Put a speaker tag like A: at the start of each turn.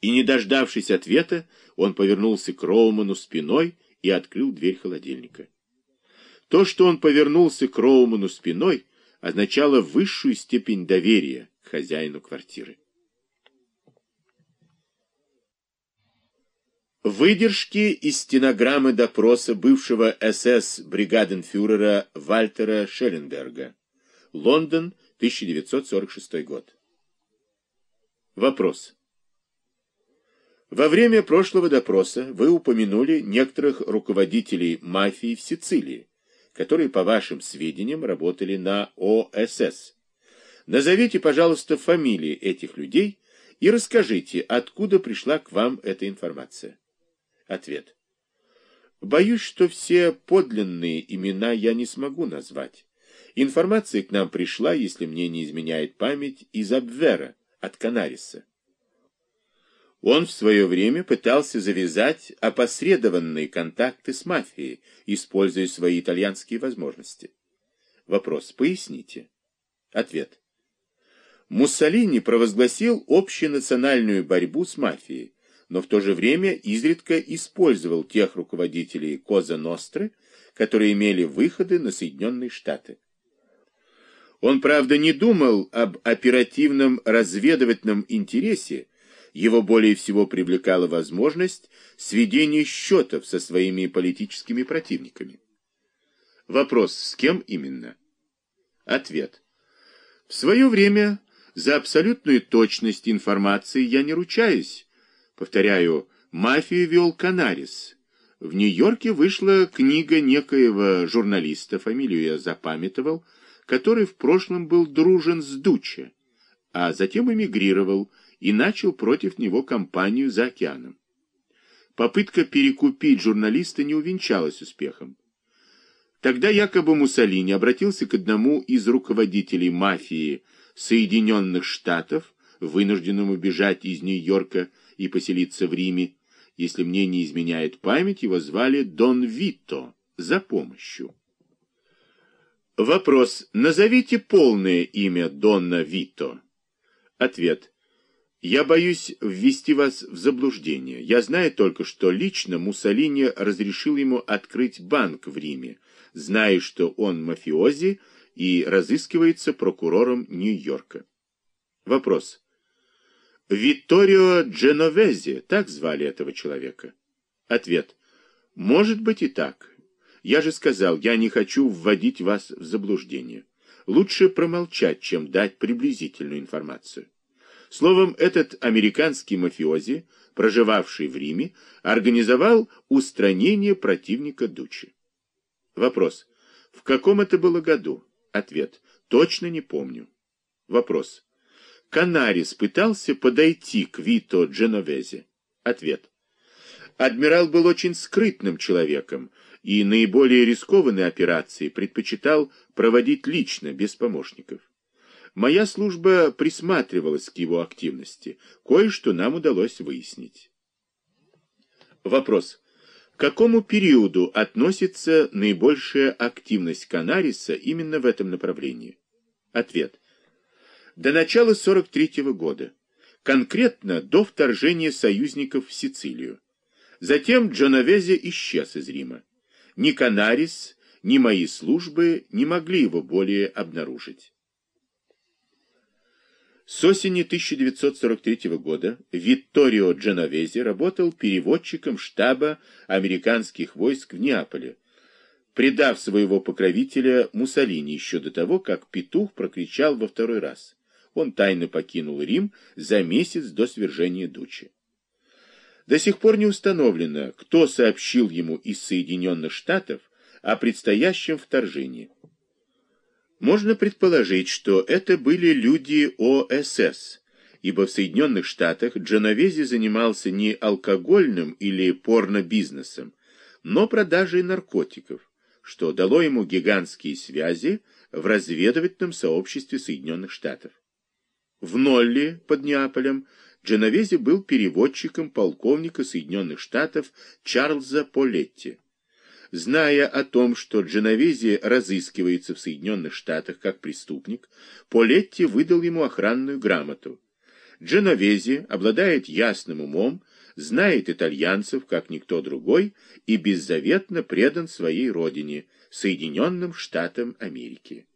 A: И, не дождавшись ответа, он повернулся к Роуману спиной и открыл дверь холодильника. То, что он повернулся к Роуману спиной, означало высшую степень доверия к хозяину квартиры. Выдержки из стенограммы допроса бывшего СС-бригаденфюрера Вальтера Шелленберга. Лондон, 1946 год. Вопрос. Во время прошлого допроса вы упомянули некоторых руководителей мафии в Сицилии, которые, по вашим сведениям, работали на ОСС. Назовите, пожалуйста, фамилии этих людей и расскажите, откуда пришла к вам эта информация. Ответ. Боюсь, что все подлинные имена я не смогу назвать. Информация к нам пришла, если мне не изменяет память, из Абвера, от Канариса. Он в свое время пытался завязать опосредованные контакты с мафией, используя свои итальянские возможности. Вопрос. Поясните. Ответ. Муссолини провозгласил общенациональную борьбу с мафией, но в то же время изредка использовал тех руководителей Коза Ностры, которые имели выходы на Соединенные Штаты. Он, правда, не думал об оперативном разведывательном интересе, его более всего привлекала возможность сведения счетов со своими политическими противниками. Вопрос, с кем именно? Ответ. В свое время за абсолютную точность информации я не ручаюсь. Повторяю, мафию вел Канарис. В Нью-Йорке вышла книга некоего журналиста, фамилию я запамятовал, который в прошлом был дружен с Дуче, а затем эмигрировал и начал против него кампанию за океаном. Попытка перекупить журналиста не увенчалась успехом. Тогда якобы Муссолини обратился к одному из руководителей мафии Соединенных Штатов, вынужденному бежать из Нью-Йорка и поселиться в Риме. Если мне не изменяет память, его звали Дон Вито за помощью. Вопрос. Назовите полное имя Донна Вито. Ответ. Я боюсь ввести вас в заблуждение. Я знаю только, что лично Муссолини разрешил ему открыть банк в Риме, зная, что он мафиози и разыскивается прокурором Нью-Йорка. Вопрос. Витторио Дженовези, так звали этого человека? Ответ. Может быть и так. Я же сказал, я не хочу вводить вас в заблуждение. Лучше промолчать, чем дать приблизительную информацию. Словом, этот американский мафиози, проживавший в Риме, организовал устранение противника Дучи. Вопрос. В каком это было году? Ответ. Точно не помню. Вопрос. Канарис пытался подойти к Вито Дженовезе? Ответ. Адмирал был очень скрытным человеком и наиболее рискованные операции предпочитал проводить лично, без помощников. Моя служба присматривалась к его активности. Кое-что нам удалось выяснить. Вопрос. К какому периоду относится наибольшая активность Канариса именно в этом направлении? Ответ. До начала 43 -го года. Конкретно до вторжения союзников в Сицилию. Затем Джоновезе исчез из Рима. Ни Канарис, ни мои службы не могли его более обнаружить. С осени 1943 года Витторио Дженовези работал переводчиком штаба американских войск в Неаполе, предав своего покровителя Муссолини еще до того, как петух прокричал во второй раз. Он тайно покинул Рим за месяц до свержения Дучи. До сих пор не установлено, кто сообщил ему из Соединенных Штатов о предстоящем вторжении. Можно предположить, что это были люди ОСС, ибо в Соединенных Штатах Дженовези занимался не алкогольным или порно-бизнесом, но продажей наркотиков, что дало ему гигантские связи в разведывательном сообществе Соединенных Штатов. В Нолли под Неаполем Дженовези был переводчиком полковника Соединенных Штатов Чарльза Полетти. Зная о том, что Дженовези разыскивается в Соединенных Штатах как преступник, Полетти выдал ему охранную грамоту. Дженовези обладает ясным умом, знает итальянцев, как никто другой, и беззаветно предан своей родине, Соединенным Штатам Америки.